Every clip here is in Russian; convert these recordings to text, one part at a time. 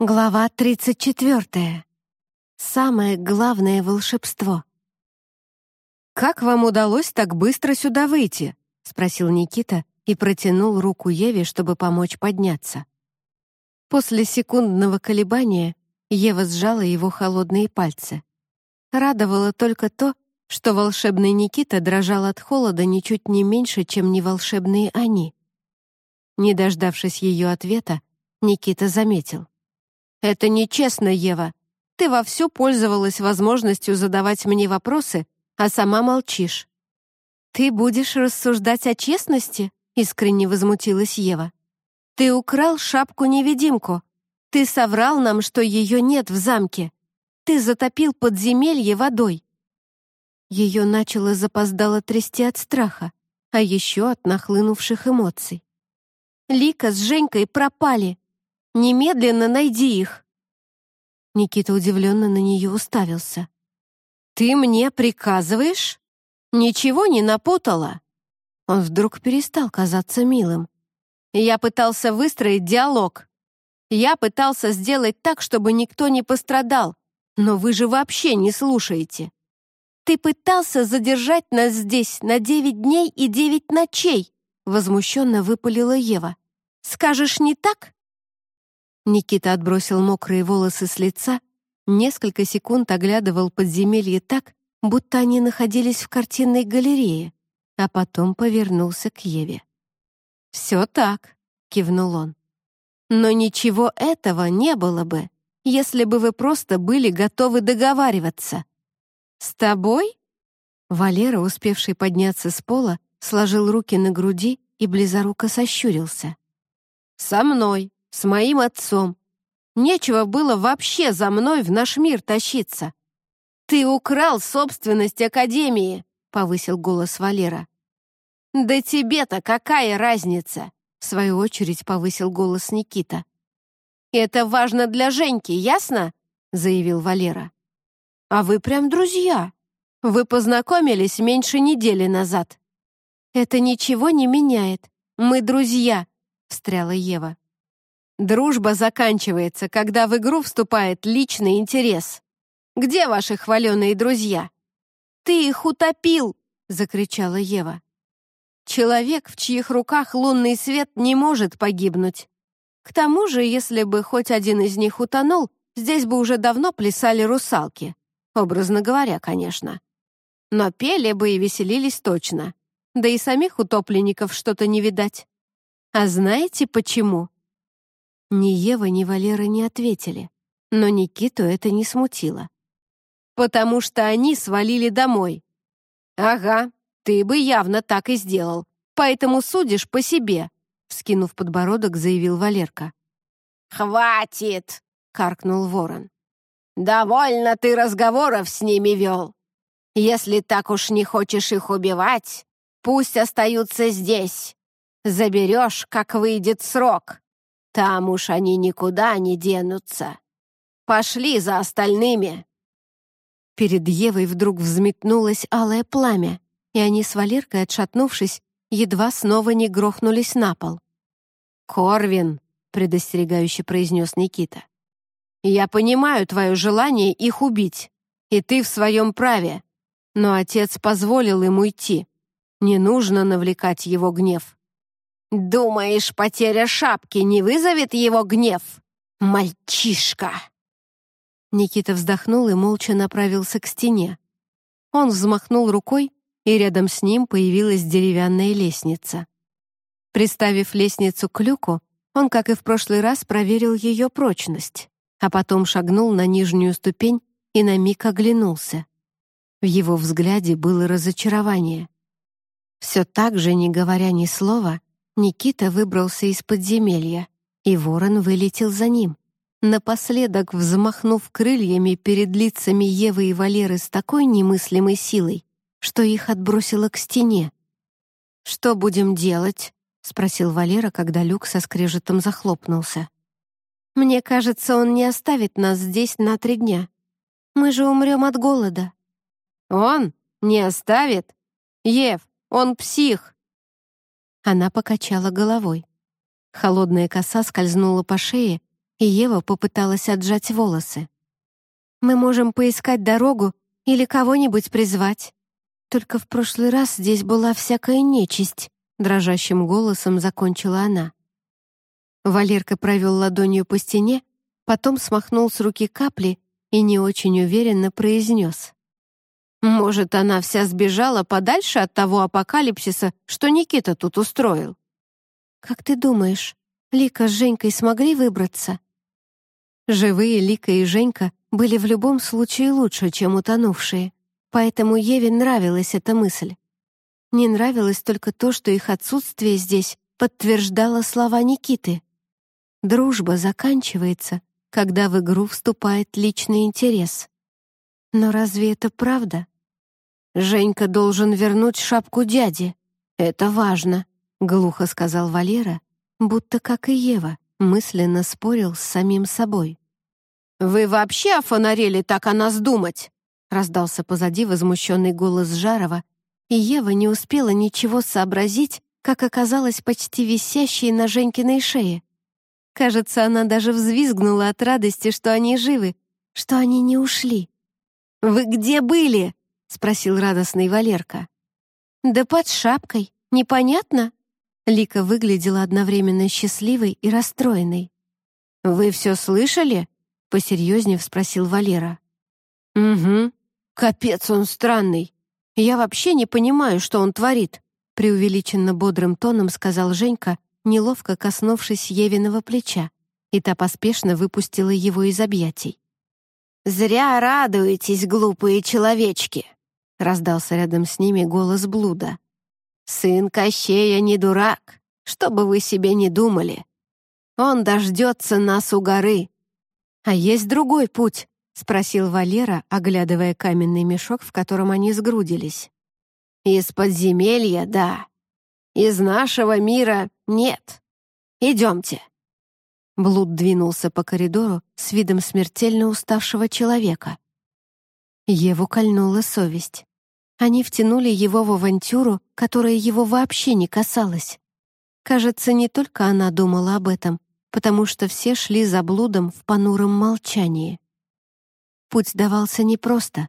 Глава 34. Самое главное волшебство. «Как вам удалось так быстро сюда выйти?» — спросил Никита и протянул руку Еве, чтобы помочь подняться. После секундного колебания Ева сжала его холодные пальцы. Радовало только то, что волшебный Никита дрожал от холода ничуть не меньше, чем неволшебные они. Не дождавшись ее ответа, Никита заметил — «Это нечестно, Ева. Ты вовсю пользовалась возможностью задавать мне вопросы, а сама молчишь». «Ты будешь рассуждать о честности?» — искренне возмутилась Ева. «Ты украл шапку-невидимку. Ты соврал нам, что ее нет в замке. Ты затопил подземелье водой». Ее начало запоздало трясти от страха, а еще от нахлынувших эмоций. Лика с Женькой пропали. Немедленно найди их!» Никита удивленно на нее уставился. «Ты мне приказываешь? Ничего не напутала?» Он вдруг перестал казаться милым. «Я пытался выстроить диалог. Я пытался сделать так, чтобы никто не пострадал, но вы же вообще не слушаете. Ты пытался задержать нас здесь на девять дней и девять ночей», возмущенно выпалила Ева. «Скажешь не так?» Никита отбросил мокрые волосы с лица, несколько секунд оглядывал подземелье так, будто они находились в картинной галерее, а потом повернулся к Еве. «Все так», — кивнул он. «Но ничего этого не было бы, если бы вы просто были готовы договариваться. С тобой?» Валера, успевший подняться с пола, сложил руки на груди и близоруко сощурился. «Со мной», с моим отцом. Нечего было вообще за мной в наш мир тащиться. «Ты украл собственность Академии», — повысил голос Валера. «Да тебе-то какая разница?» — в свою очередь повысил голос Никита. «Это важно для Женьки, ясно?» — заявил Валера. «А вы прям друзья. Вы познакомились меньше недели назад». «Это ничего не меняет. Мы друзья», — встряла Ева. Дружба заканчивается, когда в игру вступает личный интерес. Где ваши хваленые друзья? Ты их утопил, закричала Ева. Человек, в чьих руках лунный свет не может погибнуть. К тому же, если бы хоть один из них утонул, здесь бы уже давно плясали русалки. Образно говоря, конечно. Но пели бы и веселились точно. Да и самих утопленников что-то не видать. А знаете почему? Ни Ева, ни Валера не ответили, но Никиту это не смутило. «Потому что они свалили домой». «Ага, ты бы явно так и сделал, поэтому судишь по себе», вскинув подбородок, заявил Валерка. «Хватит!» — каркнул ворон. «Довольно ты разговоров с ними вел. Если так уж не хочешь их убивать, пусть остаются здесь. Заберешь, как выйдет срок. Там уж они никуда не денутся. Пошли за остальными!» Перед Евой вдруг взметнулось алое пламя, и они с Валеркой, отшатнувшись, едва снова не грохнулись на пол. «Корвин!» — предостерегающе произнес Никита. «Я понимаю твое желание их убить, и ты в своем праве, но отец позволил им уйти. Не нужно навлекать его гнев». «Думаешь, потеря шапки не вызовет его гнев? Мальчишка!» Никита вздохнул и молча направился к стене. Он взмахнул рукой, и рядом с ним появилась деревянная лестница. Приставив лестницу к люку, он, как и в прошлый раз, проверил ее прочность, а потом шагнул на нижнюю ступень и на миг оглянулся. В его взгляде было разочарование. Все так же, не говоря ни слова, Никита выбрался из подземелья, и ворон вылетел за ним. Напоследок взмахнув крыльями перед лицами Евы и Валеры с такой немыслимой силой, что их отбросило к стене. «Что будем делать?» — спросил Валера, когда люк со скрежетом захлопнулся. «Мне кажется, он не оставит нас здесь на три дня. Мы же умрем от голода». «Он? Не оставит? Ев, он псих!» Она покачала головой. Холодная коса скользнула по шее, и Ева попыталась отжать волосы. «Мы можем поискать дорогу или кого-нибудь призвать. Только в прошлый раз здесь была всякая нечисть», — дрожащим голосом закончила она. Валерка провел ладонью по стене, потом смахнул с руки капли и не очень уверенно произнес. «Может, она вся сбежала подальше от того апокалипсиса, что Никита тут устроил?» «Как ты думаешь, Лика с Женькой смогли выбраться?» Живые Лика и Женька были в любом случае лучше, чем утонувшие, поэтому Еве нравилась эта мысль. Не нравилось только то, что их отсутствие здесь подтверждало слова Никиты. Дружба заканчивается, когда в игру вступает личный интерес. Но разве это правда? Женька должен вернуть шапку дяде. Это важно, глухо сказал Валера, будто как и Ева, мысленно спорил с самим собой. «Вы вообще офонарели так о нас думать?» раздался позади возмущенный голос Жарова, и Ева не успела ничего сообразить, как оказалась почти висящей на Женькиной шее. Кажется, она даже взвизгнула от радости, что они живы, что они не ушли. «Вы где были?» — спросил радостный Валерка. «Да под шапкой. Непонятно?» Лика выглядела одновременно счастливой и расстроенной. «Вы все слышали?» — посерьезнее спросил Валера. «Угу. Капец он странный. Я вообще не понимаю, что он творит», — преувеличенно бодрым тоном сказал Женька, неловко коснувшись Евиного плеча, и та поспешно выпустила его из объятий. «Зря радуетесь, глупые человечки!» — раздался рядом с ними голос блуда. «Сын Кощея не дурак, что бы вы себе не думали. Он дождется нас у горы. А есть другой путь?» — спросил Валера, оглядывая каменный мешок, в котором они сгрудились. «Из подземелья, да. Из нашего мира нет. Идемте». Блуд двинулся по коридору с видом смертельно уставшего человека. Еву кольнула совесть. Они втянули его в авантюру, которая его вообще не касалась. Кажется, не только она думала об этом, потому что все шли за блудом в понуром молчании. Путь давался непросто.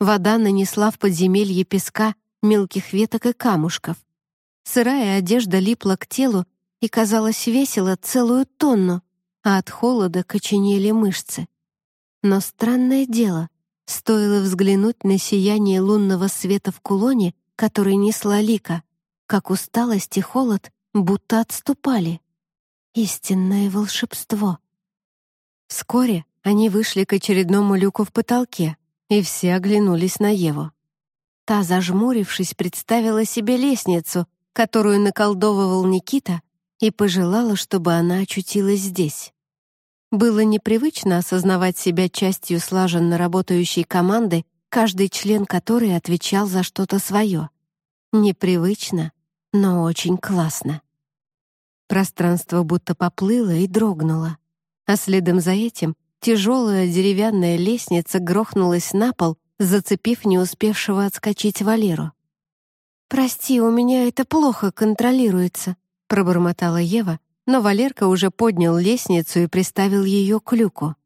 Вода нанесла в подземелье песка, мелких веток и камушков. Сырая одежда липла к телу и, казалось, весила целую тонну, а от холода коченели мышцы. Но странное дело, стоило взглянуть на сияние лунного света в кулоне, который несла Лика, как усталость и холод будто отступали. Истинное волшебство. Вскоре они вышли к очередному люку в потолке, и все оглянулись на Еву. Та, зажмурившись, представила себе лестницу, которую наколдовывал Никита, и пожелала, чтобы она очутилась здесь. Было непривычно осознавать себя частью слаженно работающей команды, каждый член которой отвечал за что-то свое. Непривычно, но очень классно. Пространство будто поплыло и дрогнуло, а следом за этим тяжелая деревянная лестница грохнулась на пол, зацепив не успевшего отскочить Валеру. «Прости, у меня это плохо контролируется», — пробормотала Ева, но Валерка уже поднял лестницу и приставил ее к люку.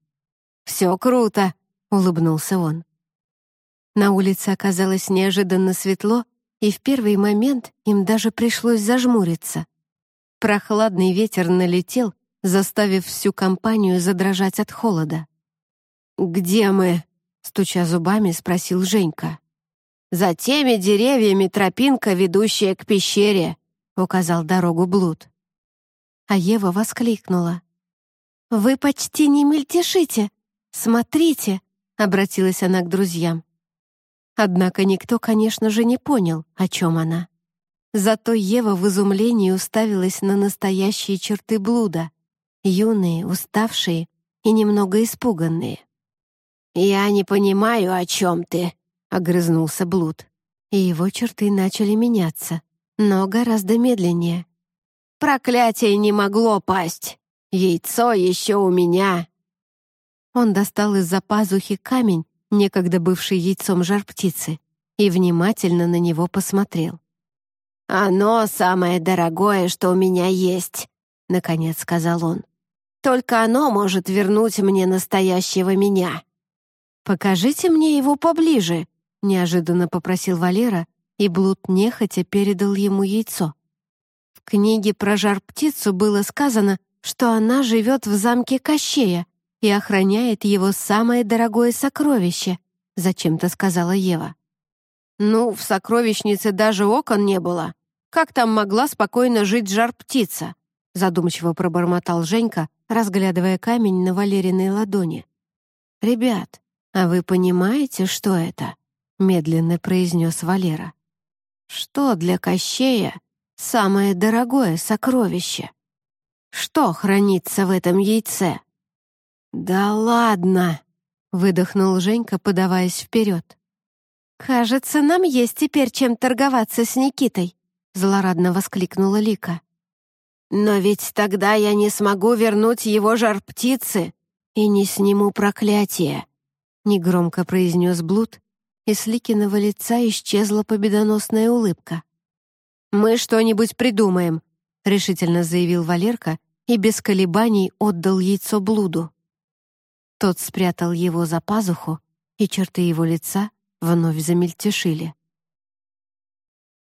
«Все круто», — улыбнулся он. На улице оказалось неожиданно светло, и в первый момент им даже пришлось зажмуриться. Прохладный ветер налетел, заставив всю компанию задрожать от холода. «Где мы?» — стуча зубами, спросил Женька. «За теми деревьями тропинка, ведущая к пещере», — указал дорогу Блуд. А Ева воскликнула. «Вы почти не мельтешите! Смотрите!» — обратилась она к друзьям. Однако никто, конечно же, не понял, о чем она. Зато Ева в изумлении уставилась на настоящие черты блуда, юные, уставшие и немного испуганные. «Я не понимаю, о чем ты», — огрызнулся Блуд. И его черты начали меняться, но гораздо медленнее. «Проклятие не могло пасть! Яйцо еще у меня!» Он достал из-за пазухи камень, некогда бывший яйцом жар-птицы, и внимательно на него посмотрел. «Оно самое дорогое, что у меня есть», — наконец сказал он. Только оно может вернуть мне настоящего меня. Покажите мне его поближе, неожиданно попросил Валера, и Блуд нехотя передал ему яйцо. В книге про жар-птицу было сказано, что она живет в замке Кощея и охраняет его самое дорогое сокровище, зачем-то сказала Ева. Ну, в сокровищнице даже окон не было. Как там могла спокойно жить жар-птица? Задумчиво пробормотал Женька, разглядывая камень на Валериной ладони. «Ребят, а вы понимаете, что это?» — медленно произнес Валера. «Что для Кощея самое дорогое сокровище? Что хранится в этом яйце?» «Да ладно!» — выдохнул Женька, подаваясь вперед. «Кажется, нам есть теперь чем торговаться с Никитой», — злорадно воскликнула Лика. «Но ведь тогда я не смогу вернуть его жар-птицы и не сниму проклятие», — негромко произнес Блуд, и с Ликиного лица исчезла победоносная улыбка. «Мы что-нибудь придумаем», — решительно заявил Валерка и без колебаний отдал яйцо Блуду. Тот спрятал его за пазуху, и черты его лица вновь замельтешили.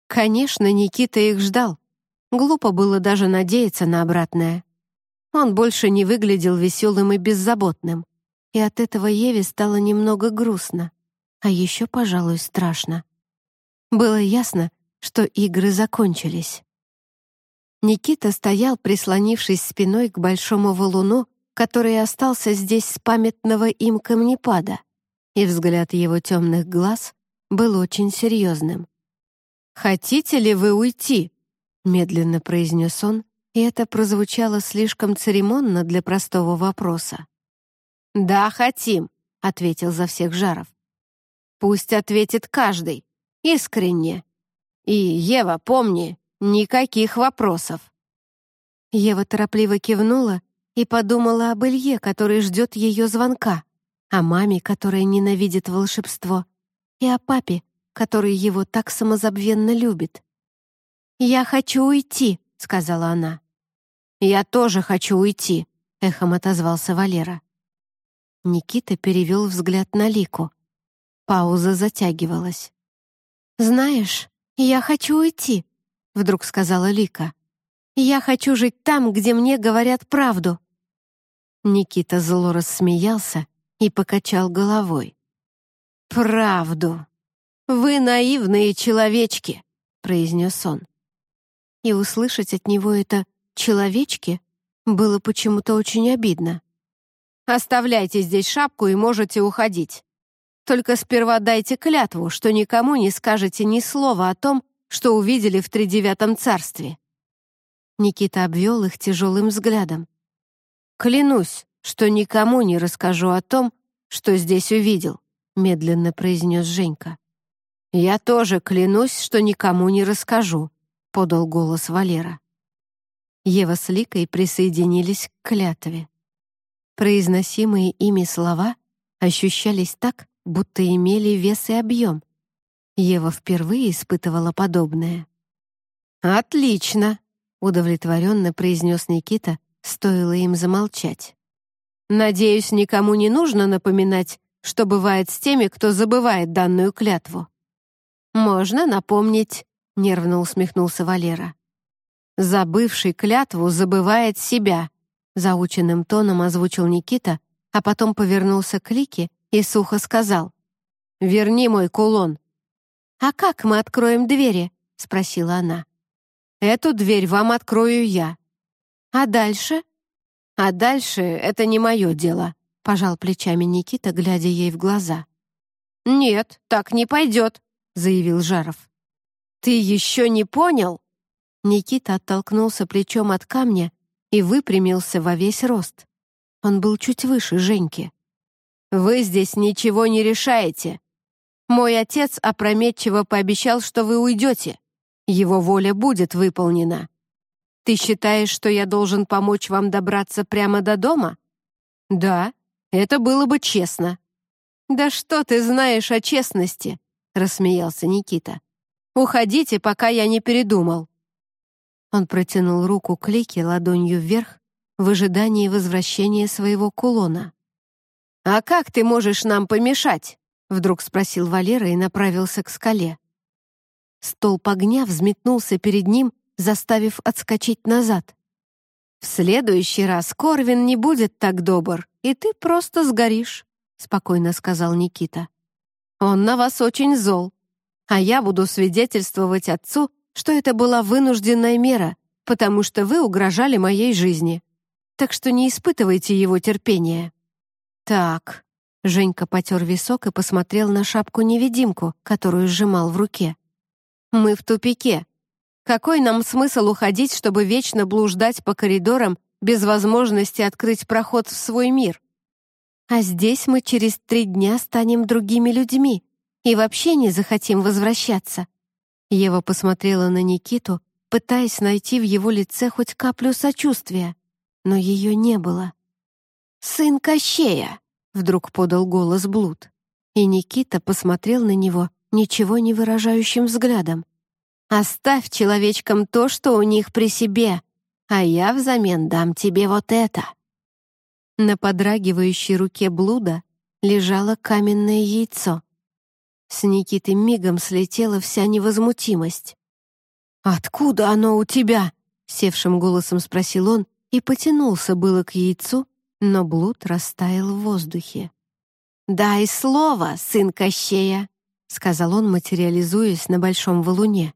Конечно, Никита их ждал. Глупо было даже надеяться на обратное. Он больше не выглядел веселым и беззаботным, и от этого Еве стало немного грустно а еще, пожалуй, страшно. Было ясно, что игры закончились. Никита стоял, прислонившись спиной к большому валуну, который остался здесь с памятного им камнепада, и взгляд его темных глаз был очень серьезным. «Хотите ли вы уйти?» — медленно произнес он, и это прозвучало слишком церемонно для простого вопроса. «Да, хотим», — ответил за всех Жаров. Пусть ответит каждый. Искренне. И, Ева, помни, никаких вопросов. Ева торопливо кивнула и подумала об Илье, который ждет ее звонка, о маме, которая ненавидит волшебство, и о папе, который его так самозабвенно любит. «Я хочу уйти», — сказала она. «Я тоже хочу уйти», — эхом отозвался Валера. Никита перевел взгляд на Лику. Пауза затягивалась. «Знаешь, я хочу уйти», — вдруг сказала Лика. «Я хочу жить там, где мне говорят правду». Никита зло рассмеялся и покачал головой. «Правду! Вы наивные человечки!» — произнес он. И услышать от него это «человечки» было почему-то очень обидно. «Оставляйте здесь шапку и можете уходить. Только сперва дайте клятву, что никому не скажете ни слова о том, что увидели в тридевятом царстве». Никита обвел их тяжелым взглядом. «Клянусь, что никому не расскажу о том, что здесь увидел», медленно произнес Женька. «Я тоже клянусь, что никому не расскажу», подал голос Валера. Ева с Ликой присоединились к клятве. Произносимые ими слова ощущались так, будто имели вес и объем. Ева впервые испытывала подобное. «Отлично!» — удовлетворенно произнес Никита, стоило им замолчать. «Надеюсь, никому не нужно напоминать, что бывает с теми, кто забывает данную клятву». «Можно напомнить», — нервно усмехнулся Валера. «Забывший клятву забывает себя», — заученным тоном озвучил Никита, а потом повернулся к Лике и сухо сказал. «Верни мой кулон». «А как мы откроем двери?» — спросила она. «Эту дверь вам открою я». «А дальше?» «А дальше это не мое дело», — пожал плечами Никита, глядя ей в глаза. «Нет, так не пойдет», — заявил Жаров. «Ты еще не понял?» Никита оттолкнулся плечом от камня и выпрямился во весь рост. Он был чуть выше Женьки. Вы здесь ничего не решаете. Мой отец опрометчиво пообещал, что вы уйдете. Его воля будет выполнена. Ты считаешь, что я должен помочь вам добраться прямо до дома? Да, это было бы честно. Да что ты знаешь о честности? рассмеялся Никита. Уходите, пока я не передумал. Он протянул руку к Лике ладонью вверх, в ожидании возвращения своего кулона. «А как ты можешь нам помешать?» — вдруг спросил Валера и направился к скале. Столб огня взметнулся перед ним, заставив отскочить назад. «В следующий раз Корвин не будет так добр, и ты просто сгоришь», — спокойно сказал Никита. «Он на вас очень зол, а я буду свидетельствовать отцу, что это была вынужденная мера, потому что вы угрожали моей жизни. Так что не испытывайте его терпения». «Так», — Женька потер висок и посмотрел на шапку-невидимку, которую сжимал в руке. Мы в тупике. Какой нам смысл уходить, чтобы вечно блуждать по коридорам без возможности открыть проход в свой мир? А здесь мы через три дня станем другими людьми и вообще не захотим возвращаться. Ева посмотрела на Никиту, пытаясь найти в его лице хоть каплю сочувствия, но ее не было. «Сын Кощея!» — вдруг подал голос Блуд. И Никита посмотрел на него ничего не выражающим взглядом. «Оставь человечкам то, что у них при себе, а я взамен дам тебе вот это». На подрагивающей руке блуда лежало каменное яйцо. С Никиты мигом слетела вся невозмутимость. «Откуда оно у тебя?» — севшим голосом спросил он и потянулся было к яйцу, но блуд растаял в воздухе. «Дай слово, сын Кощея!» — сказал он, материализуясь на большом валуне.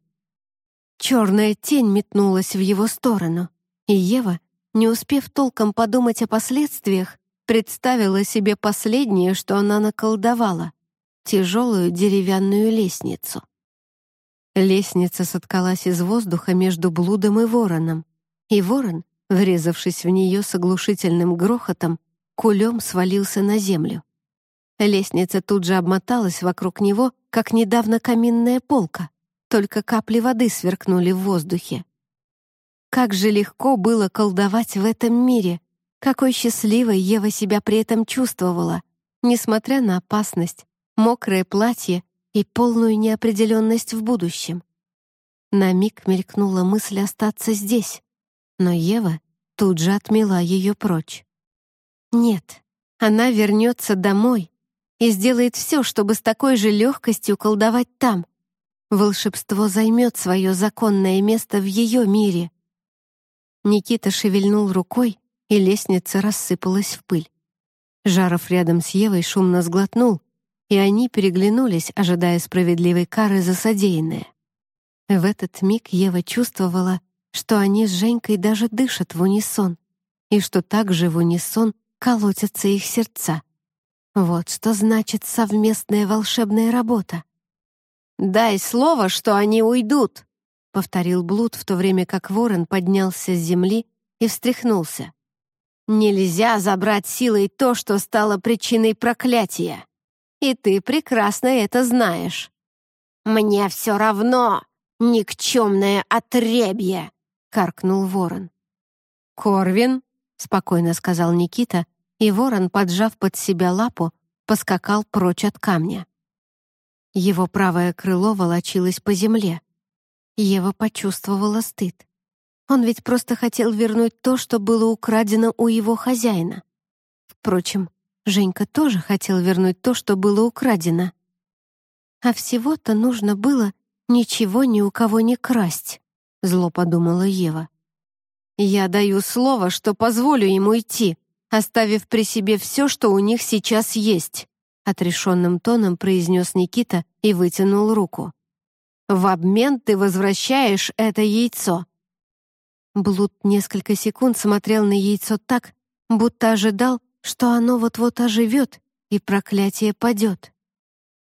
Черная тень метнулась в его сторону, и Ева, не успев толком подумать о последствиях, представила себе последнее, что она наколдовала — тяжелую деревянную лестницу. Лестница соткалась из воздуха между блудом и вороном, и ворон, врезавшись в нее с оглушительным грохотом, кулем свалился на землю. Лестница тут же обмоталась вокруг него, как недавно каминная полка, только капли воды сверкнули в воздухе. Как же легко было колдовать в этом мире, какой счастливой Ева себя при этом чувствовала, несмотря на опасность, мокрое платье и полную неопределенность в будущем. На миг мелькнула мысль остаться здесь, но Ева тут же отмела ее прочь. Нет, она вернется домой, и сделает все, чтобы с такой же легкостью колдовать там. Волшебство займет свое законное место в ее мире. Никита шевельнул рукой, и лестница рассыпалась в пыль. Жаров рядом с Евой шумно сглотнул, и они переглянулись, ожидая справедливой кары за содеянное. В этот миг Ева чувствовала, что они с Женькой даже дышат в унисон, и что также в унисон колотятся их сердца. Вот что значит совместная волшебная работа. «Дай слово, что они уйдут», — повторил Блуд, в то время как ворон поднялся с земли и встряхнулся. «Нельзя забрать силой то, что стало причиной проклятия. И ты прекрасно это знаешь». «Мне все равно, никчемное отребье!» — каркнул ворон. «Корвин», — спокойно сказал Никита, и ворон, поджав под себя лапу, поскакал прочь от камня. Его правое крыло волочилось по земле. Ева почувствовала стыд. Он ведь просто хотел вернуть то, что было украдено у его хозяина. Впрочем, Женька тоже хотел вернуть то, что было украдено. А всего-то нужно было ничего ни у кого не красть, зло подумала Ева. Я даю слово, что позволю ему идти, оставив при себе все, что у них сейчас есть», — отрешенным тоном произнес Никита и вытянул руку. «В обмен ты возвращаешь это яйцо». Блуд несколько секунд смотрел на яйцо так, будто ожидал, что оно вот-вот оживет и проклятие падет.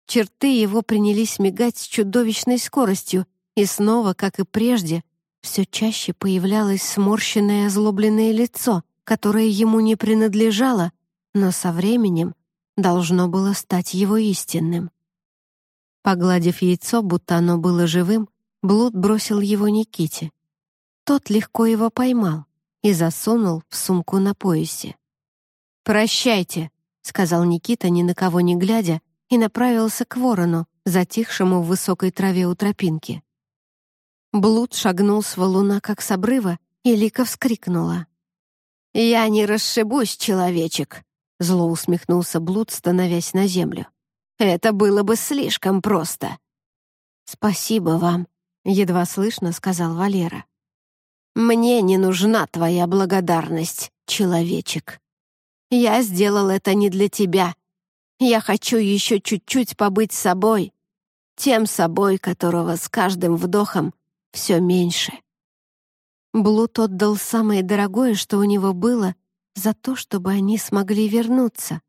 Черты его принялись мигать с чудовищной скоростью, и снова, как и прежде, все чаще появлялось сморщенное озлобленное лицо, которое ему не принадлежало, но со временем должно было стать его истинным. Погладив яйцо, будто оно было живым, Блуд бросил его Никите. Тот легко его поймал и засунул в сумку на поясе. «Прощайте», — сказал Никита, ни на кого не глядя, и направился к ворону, затихшему в высокой траве у тропинки. Блуд шагнул с валуна, как с обрыва, и Лика вскрикнула. «Я не расшибусь, человечек», — зло усмехнулся Блуд, становясь на землю. «Это было бы слишком просто». «Спасибо вам», — едва слышно сказал Валера. «Мне не нужна твоя благодарность, человечек. Я сделал это не для тебя. Я хочу еще чуть-чуть побыть собой, тем собой, которого с каждым вдохом все меньше». Блуд отдал самое дорогое, что у него было, за то, чтобы они смогли вернуться.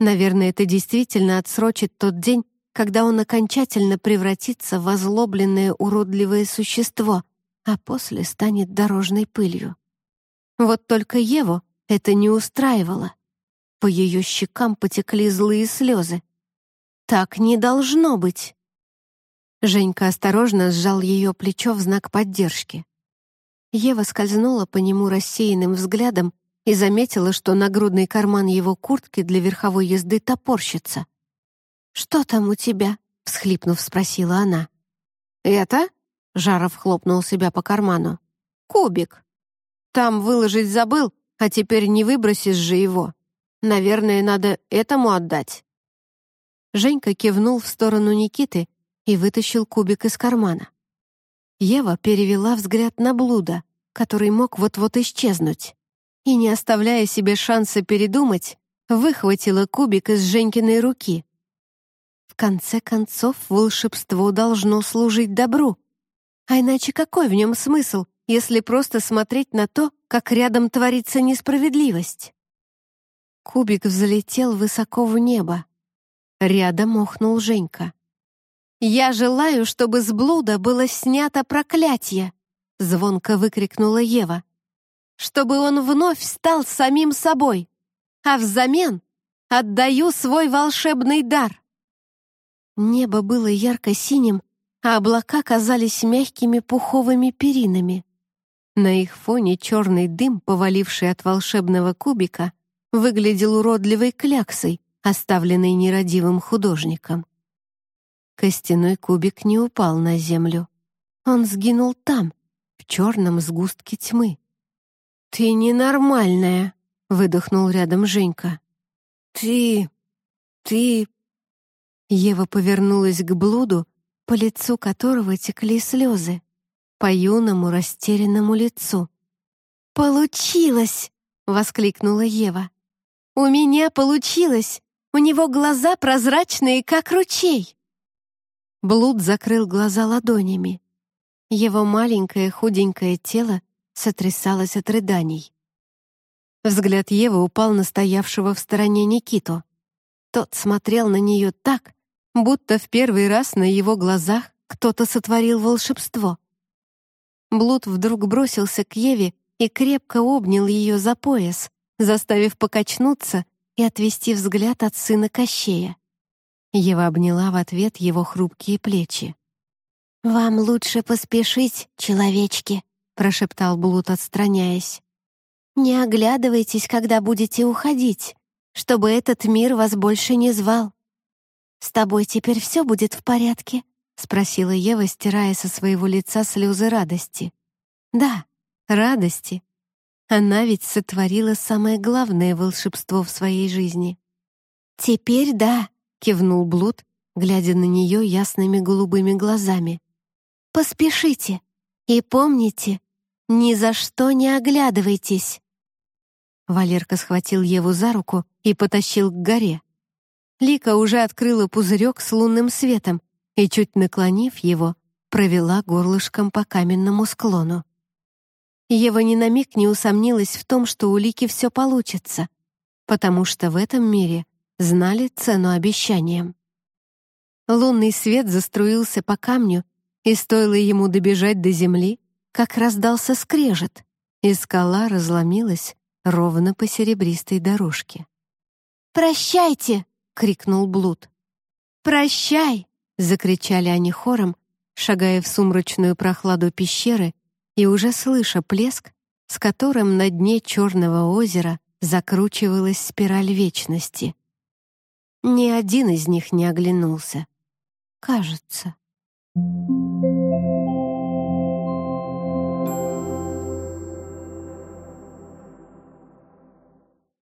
Наверное, это действительно отсрочит тот день, когда он окончательно превратится в озлобленное уродливое существо, а после станет дорожной пылью. Вот только Еву это не устраивало. По ее щекам потекли злые слезы. Так не должно быть. Женька осторожно сжал ее плечо в знак поддержки. Ева скользнула по нему рассеянным взглядом и заметила, что нагрудный карман его куртки для верховой езды топорщится. «Что там у тебя?» — всхлипнув, спросила она. «Это?» — Жаров хлопнул себя по карману. «Кубик. Там выложить забыл, а теперь не выбросишь же его. Наверное, надо этому отдать». Женька кивнул в сторону Никиты и вытащил кубик из кармана. Ева перевела взгляд на блуда, который мог вот-вот исчезнуть, и, не оставляя себе шанса передумать, выхватила кубик из Женькиной руки. В конце концов, волшебство должно служить добру. А иначе какой в нем смысл, если просто смотреть на то, как рядом творится несправедливость? Кубик взлетел высоко в небо. Рядом охнул Женька. «Я желаю, чтобы с блуда было снято проклятие!» — звонко выкрикнула Ева. «Чтобы он вновь стал самим собой, а взамен отдаю свой волшебный дар!» Небо было ярко-синим, а облака казались мягкими пуховыми перинами. На их фоне черный дым, поваливший от волшебного кубика, выглядел уродливой кляксой, оставленной нерадивым художником. Костяной кубик не упал на землю. Он сгинул там, в черном сгустке тьмы. «Ты ненормальная!» — выдохнул рядом Женька. «Ты... ты...» Ева повернулась к блуду, по лицу которого текли слезы, по юному растерянному лицу. «Получилось!» — воскликнула Ева. «У меня получилось! У него глаза прозрачные, как ручей!» Блуд закрыл глаза ладонями. Его маленькое худенькое тело сотрясалось от рыданий. Взгляд Евы упал на стоявшего в стороне Никиту. Тот смотрел на нее так, будто в первый раз на его глазах кто-то сотворил волшебство. Блуд вдруг бросился к Еве и крепко обнял ее за пояс, заставив покачнуться и отвести взгляд от сына Кощея. Ева обняла в ответ его хрупкие плечи. «Вам лучше поспешить, человечки», — прошептал Блуд, отстраняясь. «Не оглядывайтесь, когда будете уходить, чтобы этот мир вас больше не звал. С тобой теперь все будет в порядке?» — спросила Ева, стирая со своего лица слезы радости. «Да, радости. Она ведь сотворила самое главное волшебство в своей жизни». «Теперь да», — кивнул Блуд, глядя на нее ясными голубыми глазами. «Поспешите и помните, ни за что не оглядывайтесь». Валерка схватил Еву за руку и потащил к горе. Лика уже открыла пузырек с лунным светом и, чуть наклонив его, провела горлышком по каменному склону. Ева ни на миг не усомнилась в том, что у Лики все получится, потому что в этом мире знали цену обещаниям. Лунный свет заструился по камню, и стоило ему добежать до земли, как раздался скрежет, и скала разломилась ровно по серебристой дорожке. «Прощайте!» — крикнул Блуд. «Прощай!» — закричали они хором, шагая в сумрачную прохладу пещеры и уже слыша плеск, с которым на дне черного озера закручивалась спираль вечности — ни один из них не оглянулся. Кажется. Thank you.